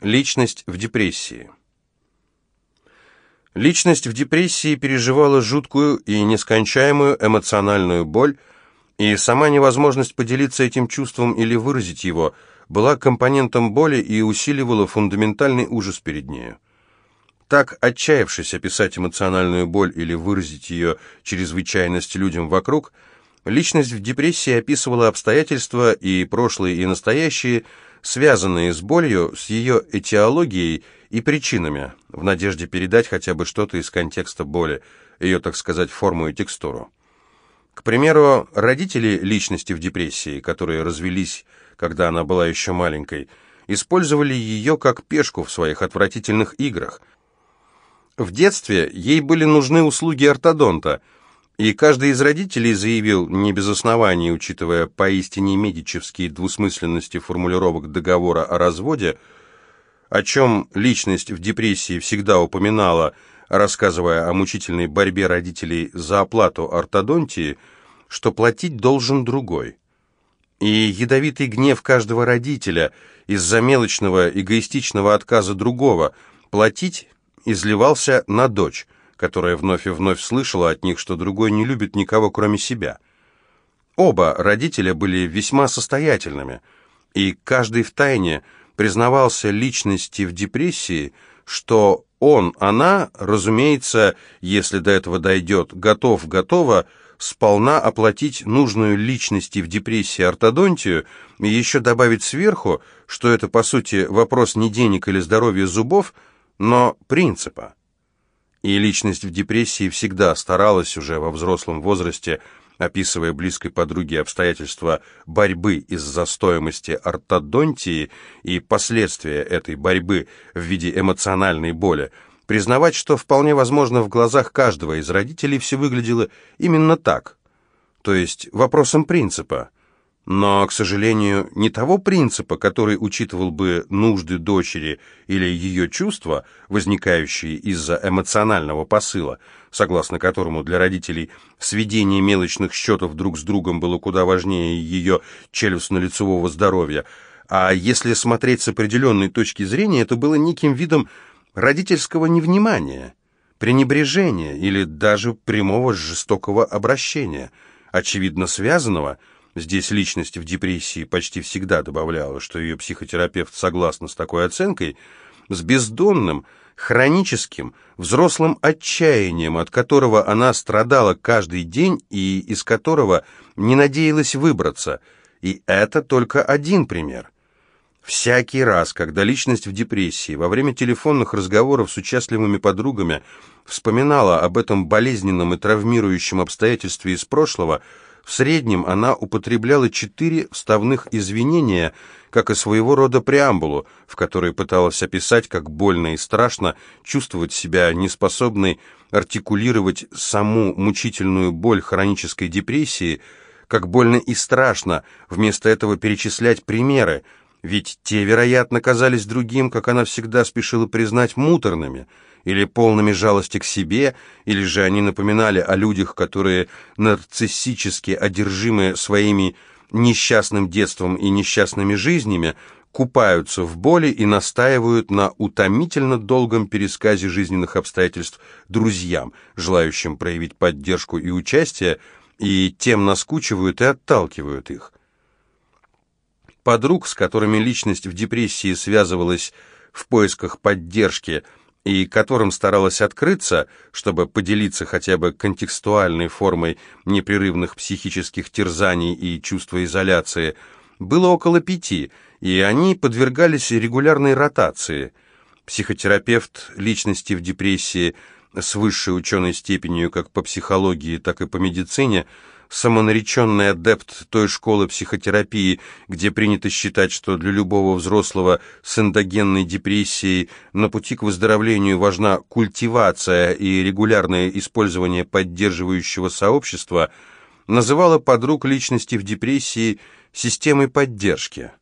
Личность в депрессии. Личность в депрессии переживала жуткую и нескончаемую эмоциональную боль, и сама невозможность поделиться этим чувством или выразить его была компонентом боли и усиливала фундаментальный ужас перед нею. Так, отчаявшись описать эмоциональную боль или выразить ее чрезвычайность людям вокруг, личность в депрессии описывала обстоятельства и прошлые, и настоящие, связанные с болью, с ее этиологией и причинами, в надежде передать хотя бы что-то из контекста боли, ее, так сказать, форму и текстуру. К примеру, родители личности в депрессии, которые развелись, когда она была еще маленькой, использовали ее как пешку в своих отвратительных играх. В детстве ей были нужны услуги ортодонта – и каждый из родителей заявил, не без оснований, учитывая поистине медичевские двусмысленности формулировок договора о разводе, о чем личность в депрессии всегда упоминала, рассказывая о мучительной борьбе родителей за оплату ортодонтии, что платить должен другой. И ядовитый гнев каждого родителя из-за мелочного эгоистичного отказа другого платить изливался на дочь – которая вновь и вновь слышала от них, что другой не любит никого, кроме себя. Оба родителя были весьма состоятельными, и каждый втайне признавался личности в депрессии, что он, она, разумеется, если до этого дойдет, готов, готова, сполна оплатить нужную личности в депрессии ортодонтию и еще добавить сверху, что это, по сути, вопрос не денег или здоровья зубов, но принципа. И личность в депрессии всегда старалась уже во взрослом возрасте, описывая близкой подруге обстоятельства борьбы из-за стоимости ортодонтии и последствия этой борьбы в виде эмоциональной боли, признавать, что вполне возможно в глазах каждого из родителей все выглядело именно так, то есть вопросом принципа – но, к сожалению, не того принципа, который учитывал бы нужды дочери или ее чувства, возникающие из-за эмоционального посыла, согласно которому для родителей сведение мелочных счетов друг с другом было куда важнее ее челюстно-лицевого здоровья, а если смотреть с определенной точки зрения, это было неким видом родительского невнимания, пренебрежения или даже прямого жестокого обращения, очевидно связанного – Здесь личность в депрессии почти всегда добавляла, что ее психотерапевт согласна с такой оценкой, с бездонным, хроническим, взрослым отчаянием, от которого она страдала каждый день и из которого не надеялась выбраться. И это только один пример. Всякий раз, когда личность в депрессии во время телефонных разговоров с участливыми подругами вспоминала об этом болезненном и травмирующем обстоятельстве из прошлого – в среднем она употребляла четыре вставных извинения, как и своего рода преамбулу, в которой пыталась описать, как больно и страшно чувствовать себя неспособной артикулировать саму мучительную боль хронической депрессии, как больно и страшно вместо этого перечислять примеры, ведь те, вероятно, казались другим, как она всегда спешила признать, муторными – или полными жалости к себе, или же они напоминали о людях, которые нарциссически одержимы своими несчастным детством и несчастными жизнями, купаются в боли и настаивают на утомительно долгом пересказе жизненных обстоятельств друзьям, желающим проявить поддержку и участие, и тем наскучивают и отталкивают их. Подруг, с которыми личность в депрессии связывалась в поисках поддержки – и которым старалась открыться, чтобы поделиться хотя бы контекстуальной формой непрерывных психических терзаний и чувства изоляции, было около пяти, и они подвергались регулярной ротации. Психотерапевт личности в депрессии с высшей ученой степенью как по психологии, так и по медицине – самонареченный адепт той школы психотерапии, где принято считать, что для любого взрослого с эндогенной депрессией на пути к выздоровлению важна культивация и регулярное использование поддерживающего сообщества, называла подруг личности в депрессии системой поддержки.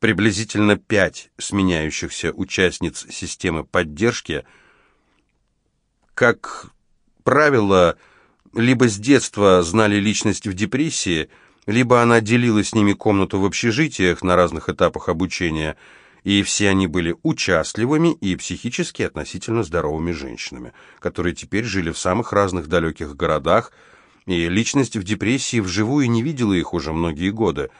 Приблизительно пять сменяющихся участниц системы поддержки, как правило, либо с детства знали личность в депрессии, либо она делила с ними комнату в общежитиях на разных этапах обучения, и все они были участливыми и психически относительно здоровыми женщинами, которые теперь жили в самых разных далеких городах, и личность в депрессии вживую не видела их уже многие годы,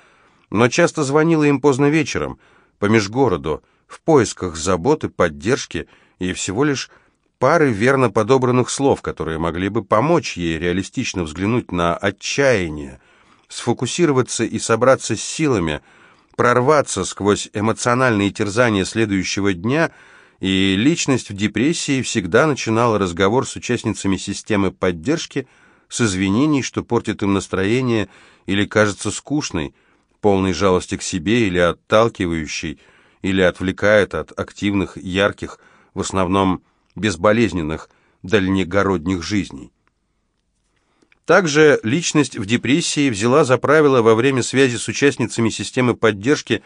но часто звонила им поздно вечером, по межгороду, в поисках заботы, поддержки и всего лишь пары верно подобранных слов, которые могли бы помочь ей реалистично взглянуть на отчаяние, сфокусироваться и собраться с силами, прорваться сквозь эмоциональные терзания следующего дня, и личность в депрессии всегда начинала разговор с участницами системы поддержки с извинений, что портит им настроение или кажется скучной, полной жалости к себе или отталкивающей, или отвлекает от активных, ярких, в основном безболезненных, дальнегородних жизней. Также личность в депрессии взяла за правило во время связи с участницами системы поддержки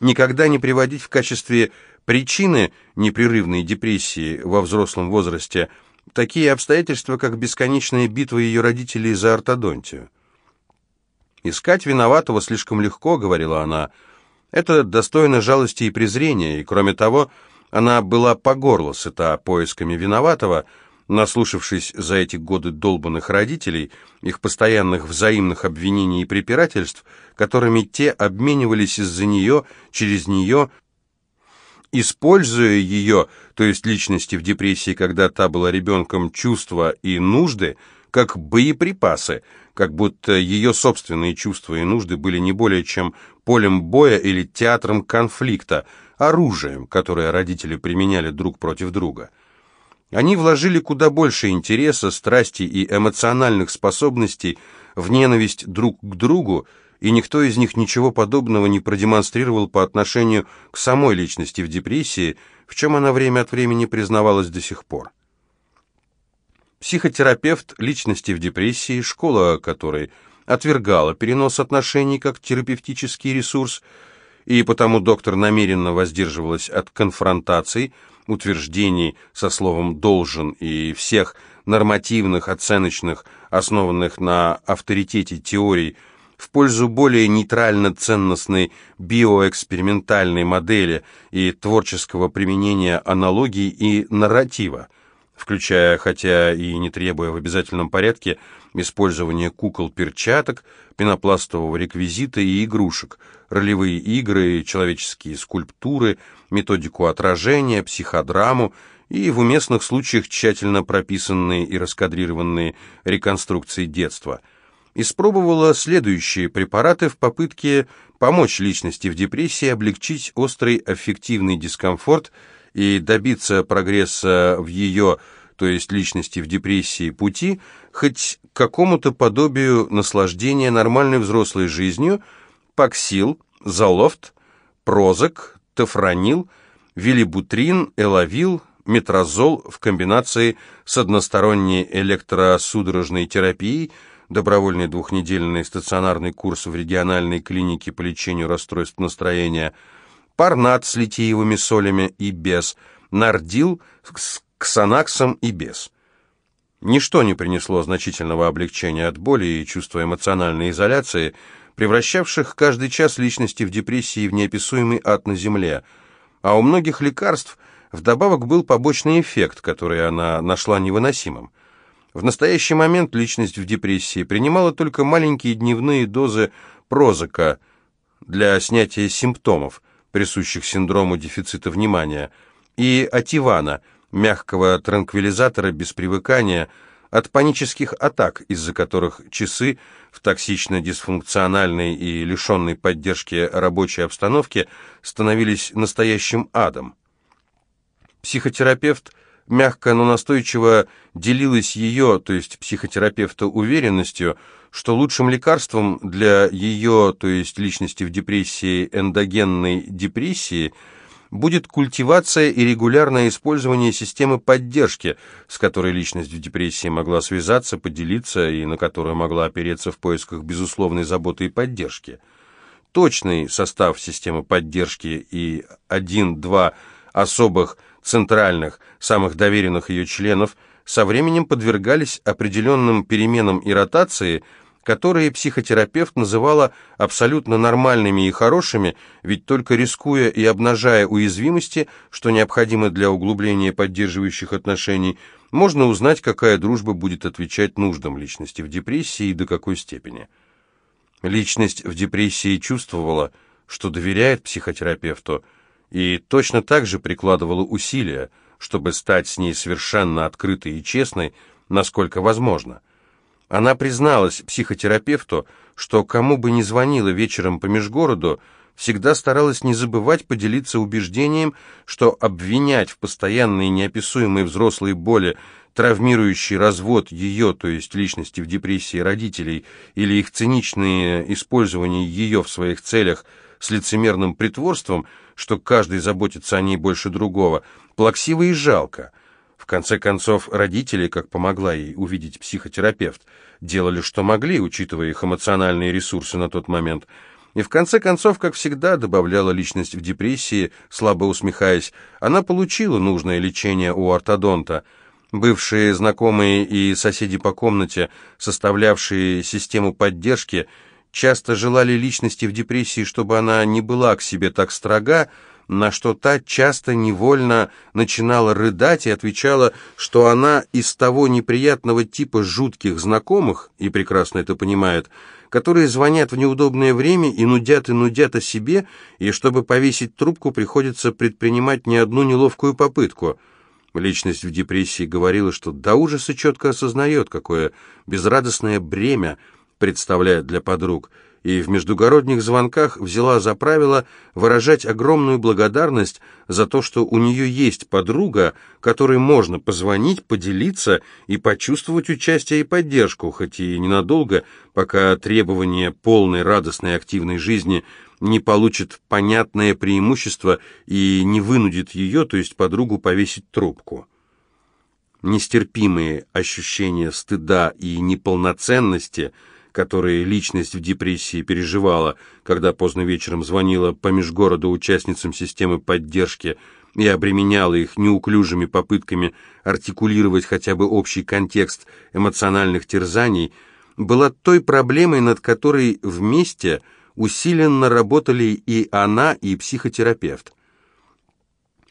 никогда не приводить в качестве причины непрерывной депрессии во взрослом возрасте такие обстоятельства, как бесконечная битва ее родителей за ортодонтию. «Искать виноватого слишком легко», — говорила она, — «это достойно жалости и презрения, и, кроме того, она была по горло сыта поисками виноватого, — наслушавшись за эти годы долбанных родителей, их постоянных взаимных обвинений и препирательств, которыми те обменивались из-за нее, через нее, используя ее, то есть личности в депрессии, когда та была ребенком, чувства и нужды, как боеприпасы, как будто ее собственные чувства и нужды были не более чем полем боя или театром конфликта, оружием, которое родители применяли друг против друга. Они вложили куда больше интереса, страсти и эмоциональных способностей в ненависть друг к другу, и никто из них ничего подобного не продемонстрировал по отношению к самой личности в депрессии, в чем она время от времени признавалась до сих пор. Психотерапевт личности в депрессии, школа которой отвергала перенос отношений как терапевтический ресурс, и потому доктор намеренно воздерживалась от конфронтаций, утверждений со словом «должен» и всех нормативных, оценочных, основанных на авторитете теорий, в пользу более нейтрально-ценностной биоэкспериментальной модели и творческого применения аналогий и нарратива, включая, хотя и не требуя в обязательном порядке, использование кукол-перчаток, пенопластового реквизита и игрушек, ролевые игры, человеческие скульптуры, методику отражения, психодраму и в уместных случаях тщательно прописанные и раскадрированные реконструкции детства. Испробовала следующие препараты в попытке помочь личности в депрессии облегчить острый аффективный дискомфорт и добиться прогресса в ее, то есть личности в депрессии, пути, хоть какому-то подобию наслаждения нормальной взрослой жизнью, Паксил, Залофт, Прозак, Тофранил, Вилибутрин, Элавил, Метрозол в комбинации с односторонней электросудорожной терапией, добровольный двухнедельный стационарный курс в региональной клинике по лечению расстройств настроения, парнат с литиевыми солями и без, нардил с ксанаксом и без. Ничто не принесло значительного облегчения от боли и чувства эмоциональной изоляции, превращавших каждый час личности в депрессии в неописуемый ад на земле. А у многих лекарств вдобавок был побочный эффект, который она нашла невыносимым. В настоящий момент личность в депрессии принимала только маленькие дневные дозы прозака для снятия симптомов, присущих синдрому дефицита внимания, и ативана – мягкого транквилизатора без привыкания, от панических атак, из-за которых часы в токсично-дисфункциональной и лишенной поддержки рабочей обстановке становились настоящим адом. Психотерапевт мягко, но настойчиво делилась ее, то есть психотерапевта, уверенностью, что лучшим лекарством для ее, то есть личности в депрессии, эндогенной депрессии – будет культивация и регулярное использование системы поддержки, с которой личность в депрессии могла связаться, поделиться и на которую могла опереться в поисках безусловной заботы и поддержки. Точный состав системы поддержки и один-два особых центральных, самых доверенных ее членов со временем подвергались определенным переменам и ротации, которые психотерапевт называла абсолютно нормальными и хорошими, ведь только рискуя и обнажая уязвимости, что необходимо для углубления поддерживающих отношений, можно узнать, какая дружба будет отвечать нуждам личности в депрессии и до какой степени. Личность в депрессии чувствовала, что доверяет психотерапевту, и точно так же прикладывала усилия, чтобы стать с ней совершенно открытой и честной, насколько возможно. Она призналась психотерапевту, что кому бы ни звонила вечером по межгороду, всегда старалась не забывать поделиться убеждением, что обвинять в постоянной неописуемой взрослой боли травмирующий развод ее, то есть личности в депрессии родителей, или их циничное использование ее в своих целях с лицемерным притворством, что каждый заботится о ней больше другого, плаксиво и жалко – конце концов, родители, как помогла ей увидеть психотерапевт, делали, что могли, учитывая их эмоциональные ресурсы на тот момент. И в конце концов, как всегда, добавляла личность в депрессии, слабо усмехаясь, она получила нужное лечение у ортодонта. Бывшие знакомые и соседи по комнате, составлявшие систему поддержки, часто желали личности в депрессии, чтобы она не была к себе так строга, на что та часто невольно начинала рыдать и отвечала, что она из того неприятного типа жутких знакомых, и прекрасно это понимает, которые звонят в неудобное время и нудят и нудят о себе, и чтобы повесить трубку, приходится предпринимать не одну неловкую попытку. Личность в депрессии говорила, что до ужаса четко осознает, какое безрадостное бремя представляет для подруг – и в междугородних звонках взяла за правило выражать огромную благодарность за то, что у нее есть подруга, которой можно позвонить, поделиться и почувствовать участие и поддержку, хоть и ненадолго, пока требование полной радостной активной жизни не получит понятное преимущество и не вынудит ее, то есть подругу, повесить трубку. Нестерпимые ощущения стыда и неполноценности – которые личность в депрессии переживала, когда поздно вечером звонила по межгороду участницам системы поддержки и обременяла их неуклюжими попытками артикулировать хотя бы общий контекст эмоциональных терзаний, была той проблемой, над которой вместе усиленно работали и она, и психотерапевт.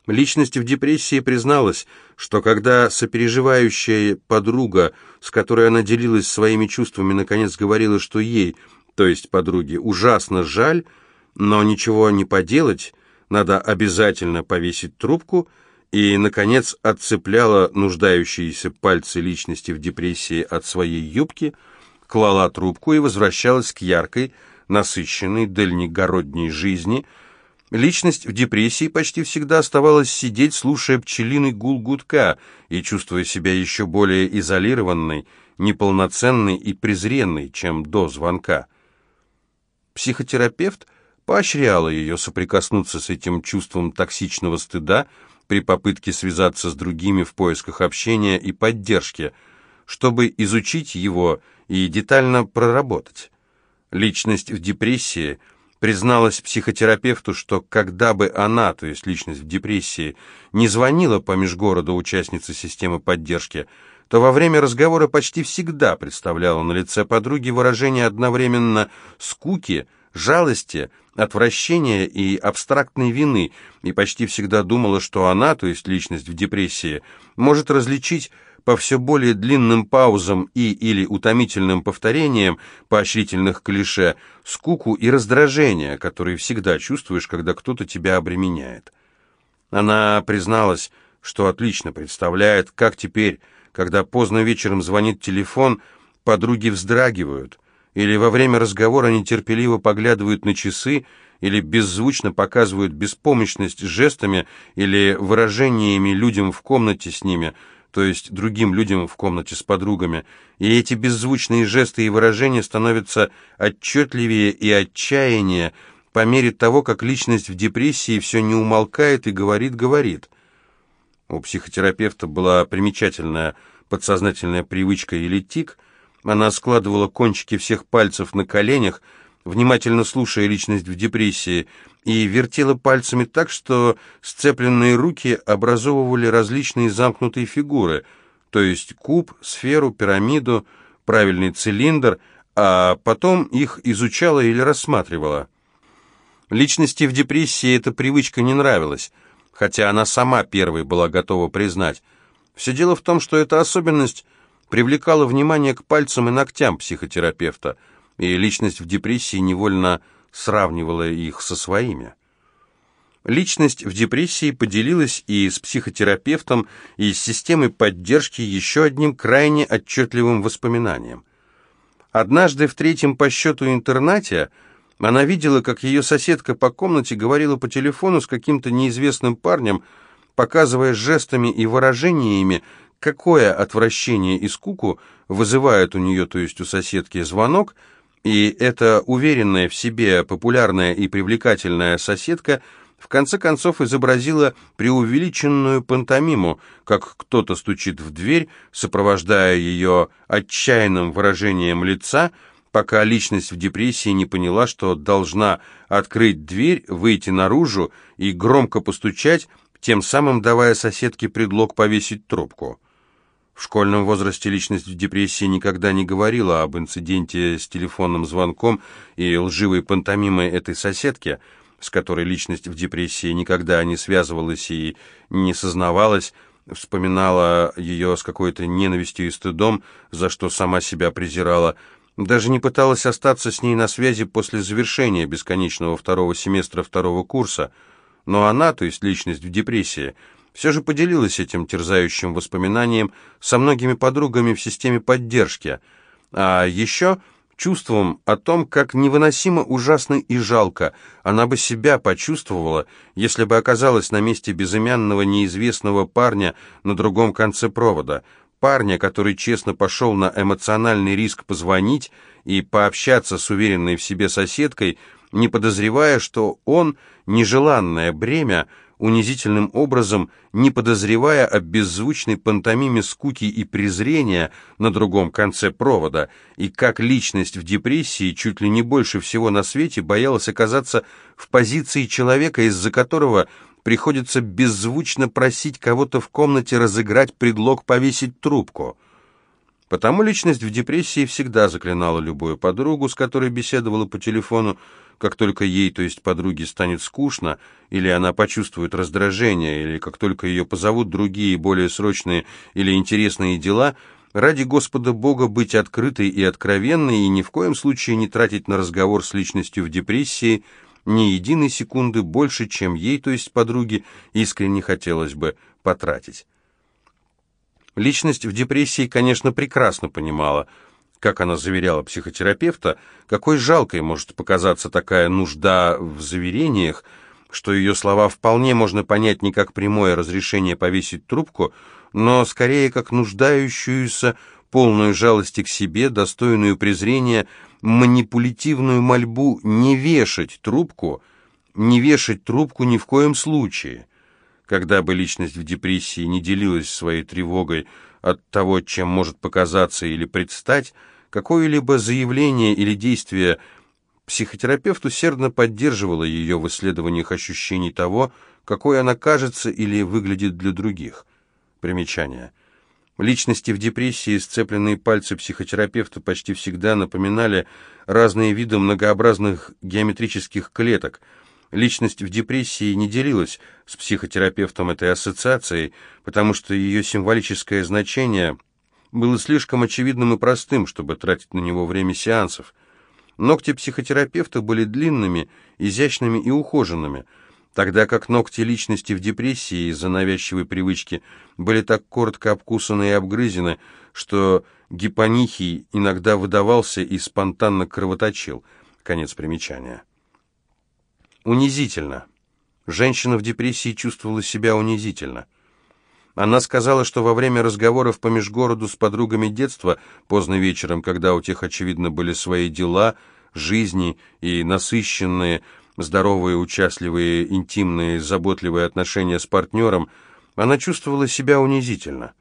Личность в депрессии призналась, что когда сопереживающая подруга, с которой она делилась своими чувствами, наконец говорила, что ей, то есть подруге, ужасно жаль, но ничего не поделать, надо обязательно повесить трубку, и, наконец, отцепляла нуждающиеся пальцы личности в депрессии от своей юбки, клала трубку и возвращалась к яркой, насыщенной дальнегородней жизни – Личность в депрессии почти всегда оставалась сидеть, слушая пчелиный гул гудка и чувствуя себя еще более изолированной, неполноценной и презренной, чем до звонка. Психотерапевт поощряла ее соприкоснуться с этим чувством токсичного стыда при попытке связаться с другими в поисках общения и поддержки, чтобы изучить его и детально проработать. Личность в депрессии – призналась психотерапевту, что когда бы она, то есть личность в депрессии, не звонила по межгороду участнице системы поддержки, то во время разговора почти всегда представляла на лице подруги выражение одновременно скуки, жалости, отвращения и абстрактной вины, и почти всегда думала, что она, то есть личность в депрессии, может различить по все более длинным паузам и или утомительным повторениям поощрительных клише, скуку и раздражение, которые всегда чувствуешь, когда кто-то тебя обременяет. Она призналась, что отлично представляет, как теперь, когда поздно вечером звонит телефон, подруги вздрагивают, или во время разговора нетерпеливо поглядывают на часы, или беззвучно показывают беспомощность жестами или выражениями людям в комнате с ними – то есть другим людям в комнате с подругами, и эти беззвучные жесты и выражения становятся отчетливее и отчаяннее по мере того, как личность в депрессии все не умолкает и говорит-говорит. У психотерапевта была примечательная подсознательная привычка или тик, она складывала кончики всех пальцев на коленях, внимательно слушая личность в депрессии, и вертела пальцами так, что сцепленные руки образовывали различные замкнутые фигуры, то есть куб, сферу, пирамиду, правильный цилиндр, а потом их изучала или рассматривала. Личности в депрессии эта привычка не нравилась, хотя она сама первой была готова признать. Все дело в том, что эта особенность привлекала внимание к пальцам и ногтям психотерапевта, и личность в депрессии невольно сравнивала их со своими. Личность в депрессии поделилась и с психотерапевтом, и с системой поддержки еще одним крайне отчетливым воспоминанием. Однажды в третьем по счету интернате она видела, как ее соседка по комнате говорила по телефону с каким-то неизвестным парнем, показывая жестами и выражениями, какое отвращение и скуку вызывает у нее, то есть у соседки, звонок, и эта уверенная в себе, популярная и привлекательная соседка – в конце концов изобразила преувеличенную пантомиму, как кто-то стучит в дверь, сопровождая ее отчаянным выражением лица, пока личность в депрессии не поняла, что должна открыть дверь, выйти наружу и громко постучать, тем самым давая соседке предлог повесить трубку. В школьном возрасте личность в депрессии никогда не говорила об инциденте с телефонным звонком и лживой пантомимой этой соседки – с которой личность в депрессии никогда не связывалась и не сознавалась, вспоминала ее с какой-то ненавистью и стыдом, за что сама себя презирала, даже не пыталась остаться с ней на связи после завершения бесконечного второго семестра второго курса. Но она, то есть личность в депрессии, все же поделилась этим терзающим воспоминанием со многими подругами в системе поддержки. А еще чувством о том, как невыносимо ужасно и жалко она бы себя почувствовала, если бы оказалась на месте безымянного неизвестного парня на другом конце провода, парня, который честно пошел на эмоциональный риск позвонить и пообщаться с уверенной в себе соседкой, не подозревая, что он нежеланное бремя, унизительным образом, не подозревая о беззвучной пантомиме скуки и презрения на другом конце провода, и как личность в депрессии чуть ли не больше всего на свете боялась оказаться в позиции человека, из-за которого приходится беззвучно просить кого-то в комнате разыграть предлог повесить трубку. Потому личность в депрессии всегда заклинала любую подругу, с которой беседовала по телефону, как только ей, то есть подруге, станет скучно, или она почувствует раздражение, или как только ее позовут другие, более срочные или интересные дела, ради Господа Бога быть открытой и откровенной и ни в коем случае не тратить на разговор с личностью в депрессии ни единой секунды больше, чем ей, то есть подруге, искренне хотелось бы потратить. Личность в депрессии, конечно, прекрасно понимала – как она заверяла психотерапевта, какой жалкой может показаться такая нужда в заверениях, что ее слова вполне можно понять не как прямое разрешение повесить трубку, но скорее как нуждающуюся, полную жалости к себе, достойную презрения, манипулятивную мольбу не вешать трубку, не вешать трубку ни в коем случае. Когда бы личность в депрессии не делилась своей тревогой от того, чем может показаться или предстать, какое-либо заявление или действие психотерапевт усердно поддерживала ее в исследованиях ощущений того, какой она кажется или выглядит для других. Примечание. Личности в депрессии, сцепленные пальцы психотерапевта почти всегда напоминали разные виды многообразных геометрических клеток. Личность в депрессии не делилась с психотерапевтом этой ассоциацией, потому что ее символическое значение было слишком очевидным и простым, чтобы тратить на него время сеансов. Ногти психотерапевта были длинными, изящными и ухоженными, тогда как ногти личности в депрессии из-за навязчивой привычки были так коротко обкусаны и обгрызены, что гипонихий иногда выдавался и спонтанно кровоточил. Конец примечания. Унизительно. Женщина в депрессии чувствовала себя унизительно. Она сказала, что во время разговоров по межгороду с подругами детства, поздно вечером, когда у тех, очевидно, были свои дела, жизни и насыщенные, здоровые, участливые, интимные, заботливые отношения с партнером, она чувствовала себя унизительно.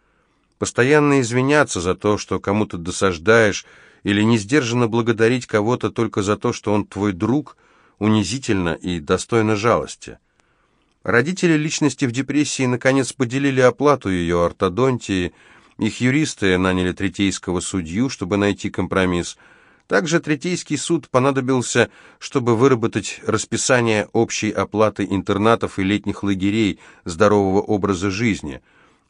Постоянно извиняться за то, что кому-то досаждаешь, или несдержанно благодарить кого-то только за то, что он твой друг, унизительно и достойно жалости. Родители личности в депрессии наконец поделили оплату ее ортодонтии, их юристы наняли третейского судью, чтобы найти компромисс. Также Третейский суд понадобился, чтобы выработать расписание общей оплаты интернатов и летних лагерей здорового образа жизни,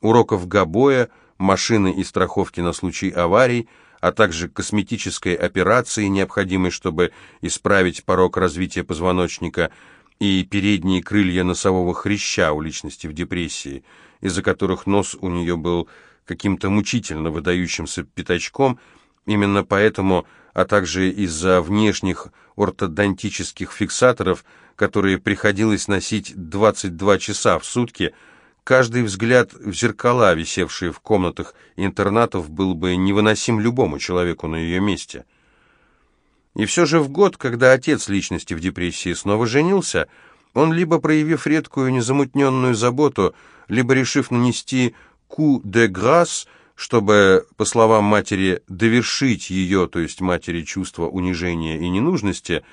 уроков габоя, машины и страховки на случай аварий, а также косметической операции, необходимой, чтобы исправить порог развития позвоночника, и передние крылья носового хряща у личности в депрессии, из-за которых нос у нее был каким-то мучительно выдающимся пятачком, именно поэтому, а также из-за внешних ортодонтических фиксаторов, которые приходилось носить 22 часа в сутки, Каждый взгляд в зеркала, висевшие в комнатах интернатов, был бы невыносим любому человеку на ее месте. И все же в год, когда отец личности в депрессии снова женился, он, либо проявив редкую незамутненную заботу, либо решив нанести «ку де грас», чтобы, по словам матери, довершить ее, то есть матери, чувство унижения и ненужности,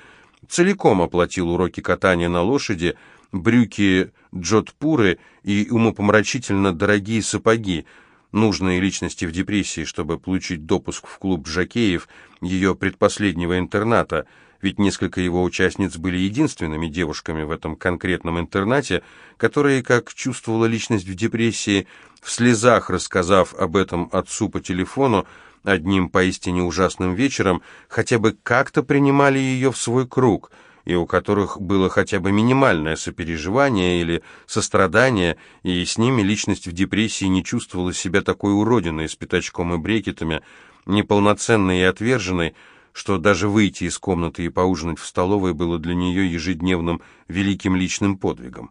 целиком оплатил уроки катания на лошади, брюки джотпуры и умопомрачительно дорогие сапоги, нужные личности в депрессии, чтобы получить допуск в клуб Жакеев, ее предпоследнего интерната, ведь несколько его участниц были единственными девушками в этом конкретном интернате, которые, как чувствовала личность в депрессии, в слезах рассказав об этом отцу по телефону, одним поистине ужасным вечером, хотя бы как-то принимали ее в свой круг – и у которых было хотя бы минимальное сопереживание или сострадание, и с ними личность в депрессии не чувствовала себя такой уродиной с пятачком и брекетами, неполноценной и отверженной, что даже выйти из комнаты и поужинать в столовой было для нее ежедневным великим личным подвигом.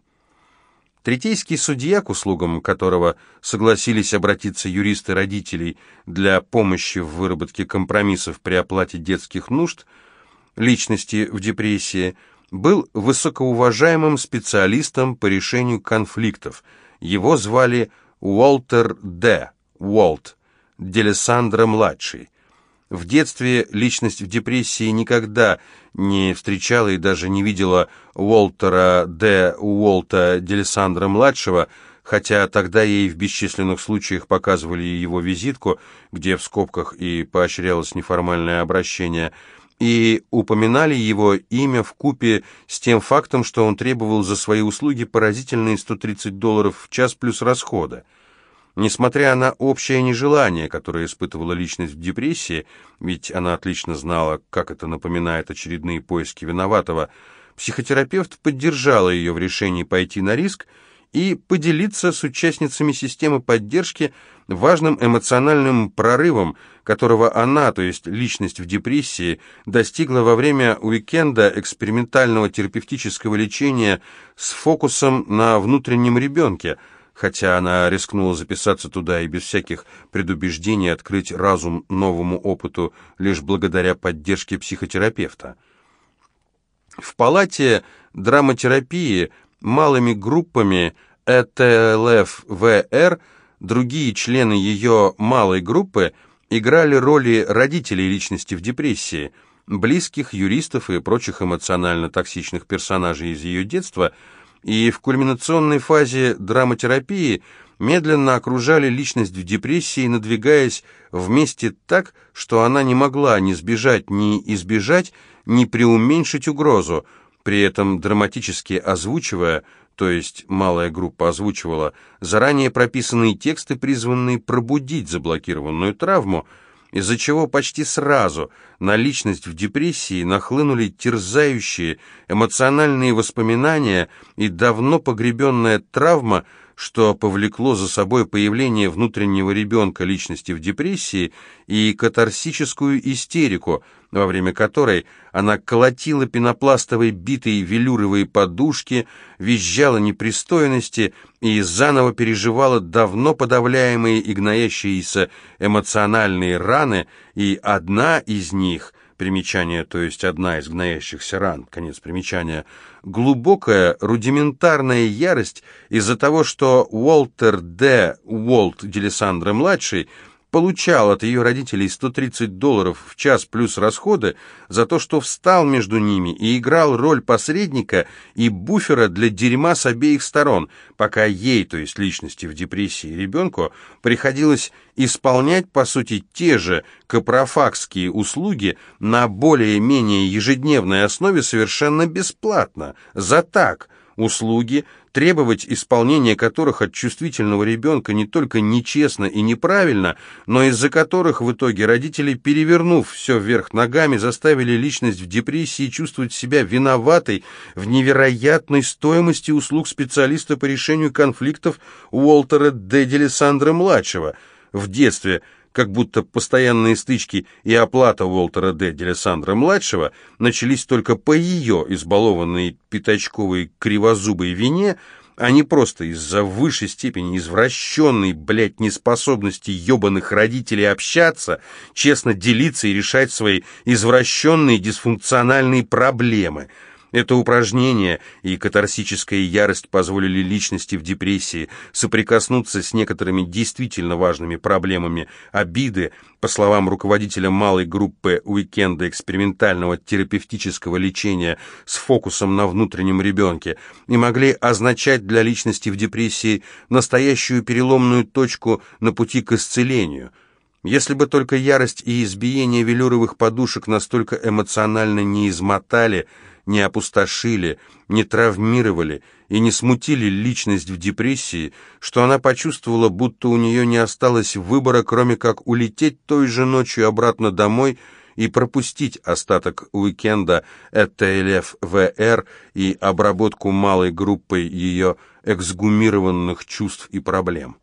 Третейский судья, к услугам которого согласились обратиться юристы родителей для помощи в выработке компромиссов при оплате детских нужд – личности в депрессии, был высокоуважаемым специалистом по решению конфликтов. Его звали Уолтер Д. Уолт, Делесандро-младший. В детстве личность в депрессии никогда не встречала и даже не видела Уолтера Д. Уолта Делесандро-младшего, хотя тогда ей в бесчисленных случаях показывали его визитку, где в скобках и поощрялось неформальное обращение – и упоминали его имя в купе с тем фактом, что он требовал за свои услуги поразительные 130 долларов в час плюс расхода. Несмотря на общее нежелание, которое испытывала личность в депрессии, ведь она отлично знала, как это напоминает очередные поиски виноватого, психотерапевт поддержала ее в решении пойти на риск и поделиться с участницами системы поддержки важным эмоциональным прорывом, которого она, то есть личность в депрессии, достигла во время уикенда экспериментального терапевтического лечения с фокусом на внутреннем ребенке, хотя она рискнула записаться туда и без всяких предубеждений открыть разум новому опыту лишь благодаря поддержке психотерапевта. В палате драмотерапии малыми группами ЭТЛФ-ВР другие члены ее малой группы играли роли родителей личности в депрессии, близких, юристов и прочих эмоционально токсичных персонажей из ее детства, и в кульминационной фазе драмотерапии медленно окружали личность в депрессии, надвигаясь вместе так, что она не могла ни сбежать, ни избежать, ни преуменьшить угрозу, при этом драматически озвучивая, то есть малая группа озвучивала, заранее прописанные тексты, призванные пробудить заблокированную травму, из-за чего почти сразу на личность в депрессии нахлынули терзающие эмоциональные воспоминания и давно погребенная травма, что повлекло за собой появление внутреннего ребенка личности в депрессии и катарсическую истерику, во время которой она колотила пенопластовой битой велюровые подушки, визжала непристойности и заново переживала давно подавляемые и гноящиеся эмоциональные раны, и одна из них — примечание, то есть одна из гноящихся ран, конец примечания, глубокая рудиментарная ярость из-за того, что Уолтер Д. Уолт Делисандро-младший получал от ее родителей 130 долларов в час плюс расходы за то, что встал между ними и играл роль посредника и буфера для дерьма с обеих сторон, пока ей, то есть личности в депрессии ребенку, приходилось исполнять, по сути, те же капрофагские услуги на более-менее ежедневной основе совершенно бесплатно, за так, услуги, требовать исполнения которых от чувствительного ребенка не только нечестно и неправильно, но из-за которых в итоге родители, перевернув все вверх ногами, заставили личность в депрессии чувствовать себя виноватой в невероятной стоимости услуг специалиста по решению конфликтов Уолтера Дэдди младшего В детстве – как будто постоянные стычки и оплата Уолтера Д. Делесандра-младшего начались только по ее избалованной пятачковой кривозубой вине, а не просто из-за высшей степени извращенной, блядь, неспособности ебаных родителей общаться, честно делиться и решать свои извращенные дисфункциональные проблемы – это упражнение и катарсическая ярость позволили личности в депрессии соприкоснуться с некоторыми действительно важными проблемами обиды, по словам руководителя малой группы уикенда экспериментального терапевтического лечения с фокусом на внутреннем ребенке, и могли означать для личности в депрессии настоящую переломную точку на пути к исцелению – если бы только ярость и избиение велюровых подушек настолько эмоционально не измотали, не опустошили, не травмировали и не смутили личность в депрессии, что она почувствовала, будто у нее не осталось выбора, кроме как улететь той же ночью обратно домой и пропустить остаток уикенда ЭТЛФ ВР и обработку малой группой ее эксгумированных чувств и проблем.